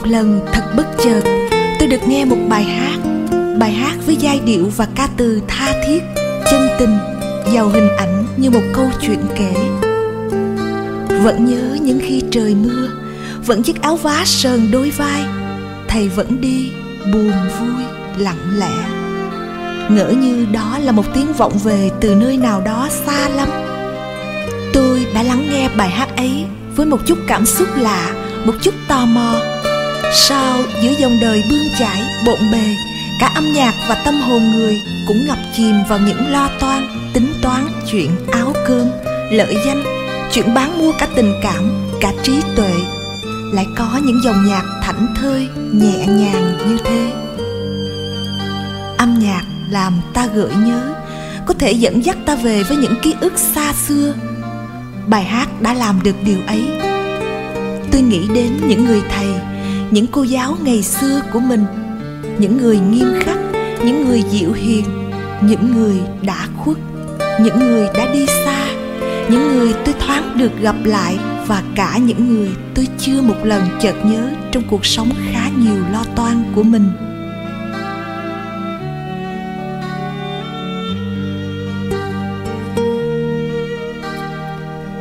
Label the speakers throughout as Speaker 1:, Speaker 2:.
Speaker 1: một lần thật bất chợt, tôi được nghe một bài hát bài hát với giai điệu và ca từ tha thiết, chân tình, giàu hình ảnh như một câu chuyện kể. Vẫn nhớ những khi trời mưa, vẫn chiếc áo vá sờn đôi vai, thầy vẫn đi, buồn vui, lặng lẽ. Ngỡ như đó là một tiếng vọng về từ nơi nào đó xa lắm. Tôi đã lắng nghe bài hát ấy với một chút cảm xúc lạ, một chút tò mò sao giữa dòng đời bươn chải, bộn bề, cả âm nhạc và tâm hồn người cũng ngập chìm vào những lo toan, tính toán chuyện áo cơm, lợi danh, chuyện bán mua cả tình cảm, cả trí tuệ. Lại có những dòng nhạc thảnh thơi, nhẹ nhàng như thế. Âm nhạc làm ta gợi nhớ, có thể dẫn dắt ta về với những ký ức xa xưa. Bài hát đã làm được điều ấy. Tôi nghĩ đến những người thầy những cô giáo ngày xưa của mình. Những người nghiêm khắc, những người dịu hiền, những người đã khuất, những người đã đi xa, những người tôi thoáng được gặp lại và cả những người tôi chưa một lần chợt nhớ trong cuộc sống khá nhiều lo toan của mình.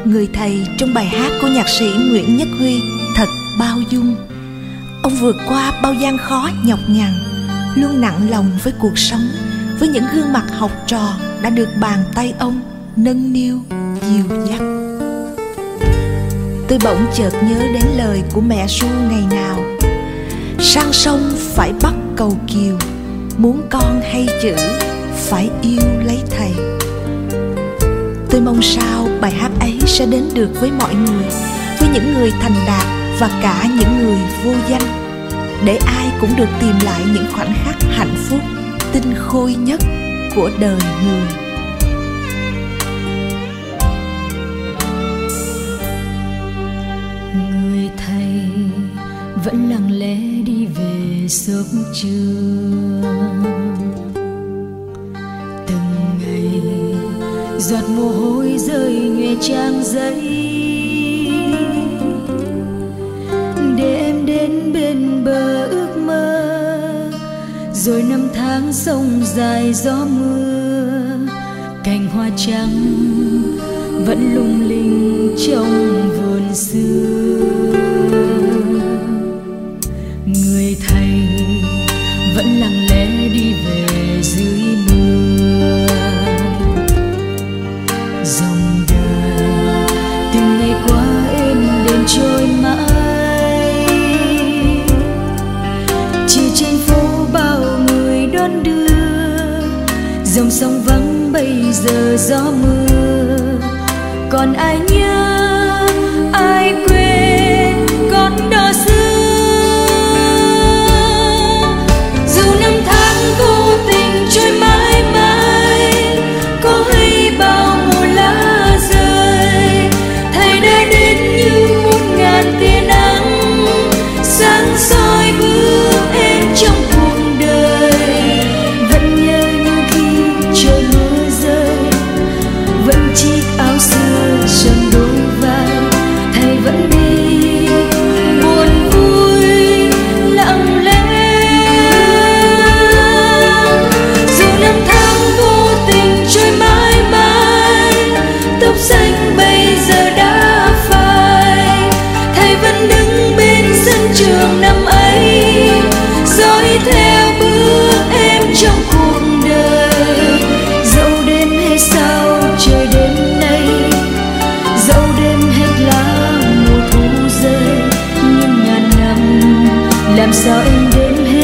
Speaker 1: Người thầy trong bài hát của nhạc sĩ nguyễn nhất huy, thật bao dung ông vượt qua bao gian khó nhọc nhằn, luôn nặng lòng với cuộc sống, với những gương mặt học trò đã được bàn tay ông nâng niu, dìu dắt. Tôi bỗng chợt nhớ đến lời của mẹ ru ngày nào. Sang sông phải bắt cầu kiều, muốn con hay chữ phải yêu lấy thầy. Tôi mong sao bài hát ấy sẽ đến được với mọi người, với những người thành đạt và cả những người vô danh, để ai cũng được tìm lại những khoảnh khắc hạnh phúc, tinh khôi nhất của đời người.
Speaker 2: Người thầy vẫn lặng lẽ đi về sớm trưa. Từng ngày giọt mồ hôi rơi nhòe trang giấy. Rồi năm tháng sông dài gió mưa, cành hoa trắng vẫn lung linh trong vườn xưa. Dòng sông vắng bây giờ gió mưa. Còn ai nhớ ai quên con đò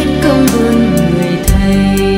Speaker 2: biết công ơn người thầy.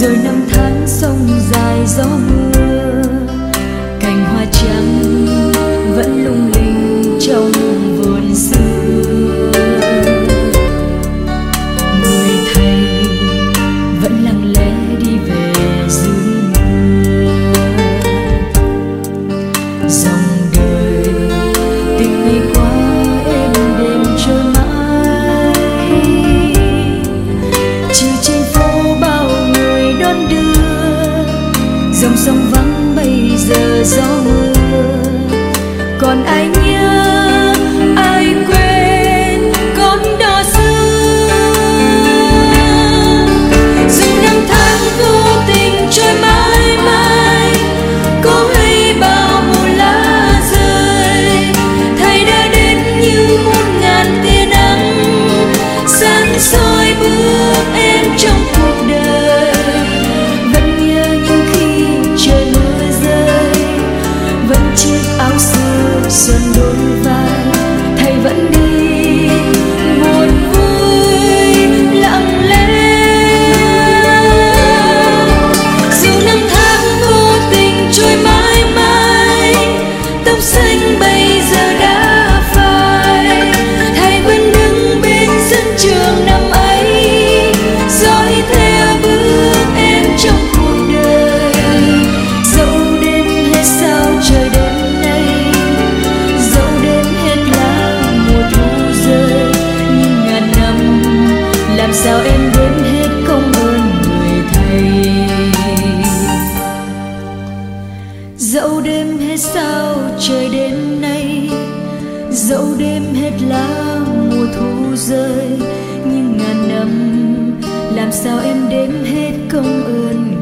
Speaker 2: rồi năm tháng sông dài gió mưa cành hoa trắng vẫn lung gió mưa sao em đến hết công ơn người thầy? Dẫu đêm hết sao, trời đêm nay, dẫu đêm hết lá mùa thu rơi, nhưng ngàn năm, làm sao em đếm hết công ơn người